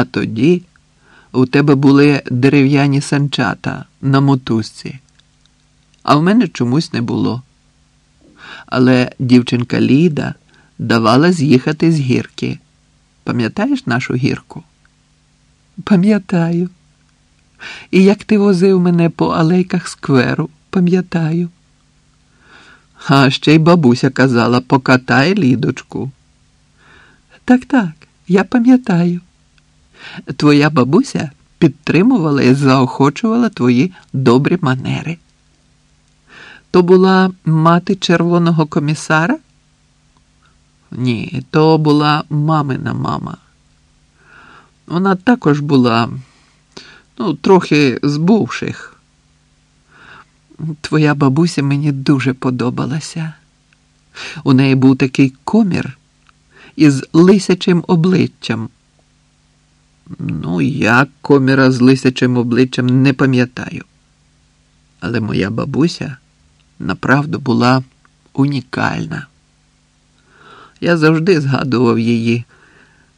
А тоді у тебе були дерев'яні санчата на мотузці, а в мене чомусь не було. Але дівчинка Ліда давала з'їхати з гірки. Пам'ятаєш нашу гірку? Пам'ятаю. І як ти возив мене по алейках скверу, пам'ятаю. А ще й бабуся казала, покатай лідочку. Так, так, я пам'ятаю. Твоя бабуся підтримувала і заохочувала твої добрі манери. То була мати червоного комісара? Ні, то була мамина мама. Вона також була, ну, трохи з бувших. Твоя бабуся мені дуже подобалася. У неї був такий комір із лисячим обличчям. Ну, я коміра з лисячим обличчям не пам'ятаю. Але моя бабуся направду була унікальна. Я завжди згадував її,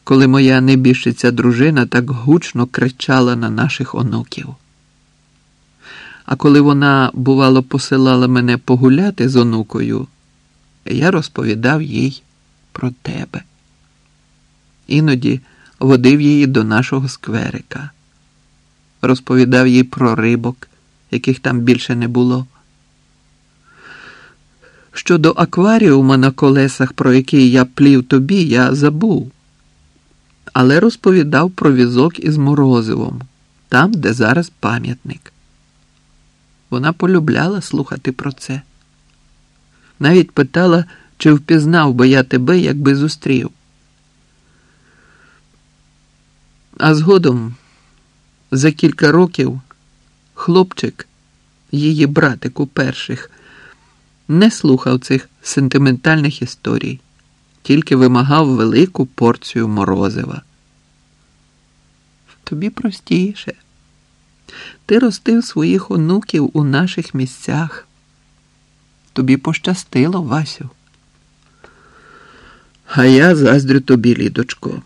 коли моя небіжчиця дружина так гучно кричала на наших онуків. А коли вона, бувало, посилала мене погуляти з онукою, я розповідав їй про тебе. Іноді водив її до нашого скверика, розповідав їй про рибок, яких там більше не було. Щодо акваріума на колесах, про який я плів тобі, я забув, але розповідав про візок із морозивом, там, де зараз пам'ятник. Вона полюбляла слухати про це. Навіть питала, чи впізнав би я тебе, якби зустрів. А згодом, за кілька років, хлопчик, її братик у перших, не слухав цих сентиментальних історій, тільки вимагав велику порцію морозива. Тобі простіше. Ти ростив своїх онуків у наших місцях. Тобі пощастило, Васю. А я заздрю тобі, лідочко.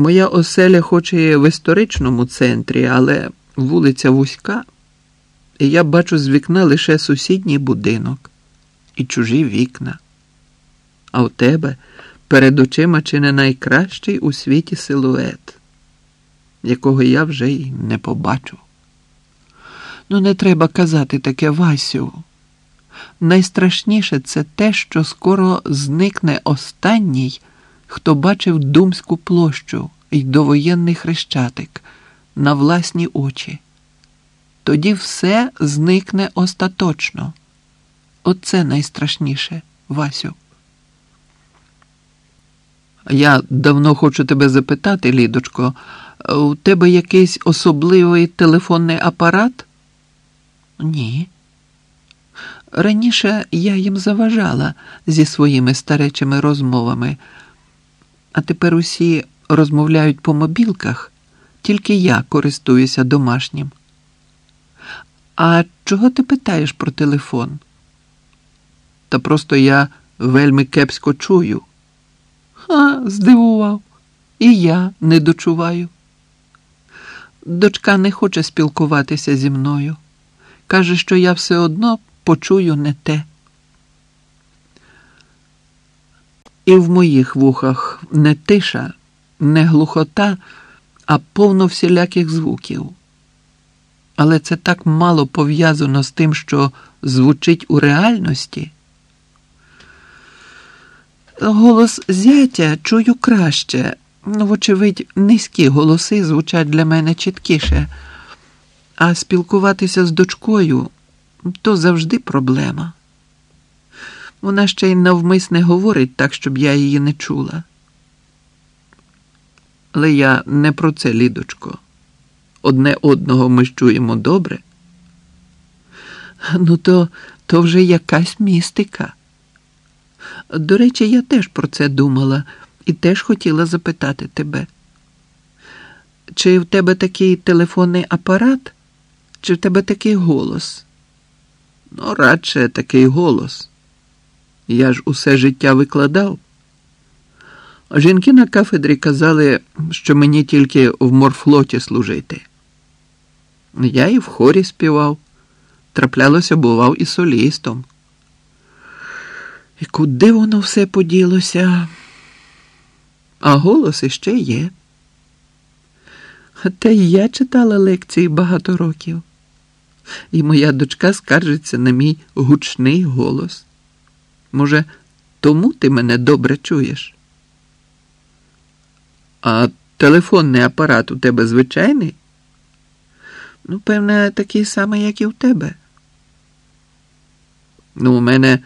Моя оселя хоч і в історичному центрі, але вулиця вузька, і я бачу з вікна лише сусідній будинок і чужі вікна. А у тебе перед очима чи не найкращий у світі силует, якого я вже й не побачу. Ну, не треба казати таке Васю. Найстрашніше це те, що скоро зникне останній, хто бачив Думську площу і довоєнний хрещатик на власні очі. Тоді все зникне остаточно. Оце найстрашніше, Васю. Я давно хочу тебе запитати, Лідочко, у тебе якийсь особливий телефонний апарат? Ні. Раніше я їм заважала зі своїми старечими розмовами, а тепер усі розмовляють по мобілках, тільки я користуюся домашнім. А чого ти питаєш про телефон? Та просто я вельми кепсько чую. Ха, здивував. І я не дочуваю. Дочка не хоче спілкуватися зі мною. Каже, що я все одно почую не те. І в моїх вухах не тиша, не глухота, а повно всіляких звуків. Але це так мало пов'язано з тим, що звучить у реальності. Голос зятя чую краще, ну, вочевидь, низькі голоси звучать для мене чіткіше, а спілкуватися з дочкою то завжди проблема. Вона ще й навмисне говорить так, щоб я її не чула. Але я не про це, Лідочко. Одне одного ми чуємо добре. Ну, то, то вже якась містика. До речі, я теж про це думала і теж хотіла запитати тебе. Чи в тебе такий телефонний апарат, чи в тебе такий голос? Ну, радше такий голос. Я ж усе життя викладав. Жінки на кафедрі казали, що мені тільки в морфлоті служити. Я і в хорі співав, траплялося, бував і солістом. І куди воно все поділося? А голос іще є. Та й я читала лекції багато років, і моя дочка скаржиться на мій гучний голос. Може, тому ти мене добре чуєш? А телефонний апарат у тебе звичайний? Ну, певне, такий самий, як і у тебе. Ну, у мене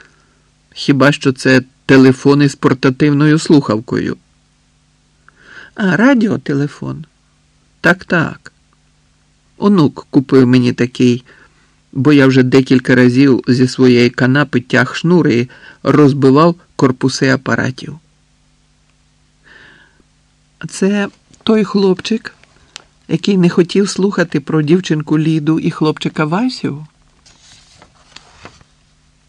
хіба що це телефон із портативною слухавкою. А радіотелефон? Так, так. Онук купив мені такий, бо я вже декілька разів зі своєї канапи тяг шнури і розбивав корпуси апаратів. Це той хлопчик, який не хотів слухати про дівчинку Ліду і хлопчика Васю?